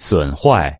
损坏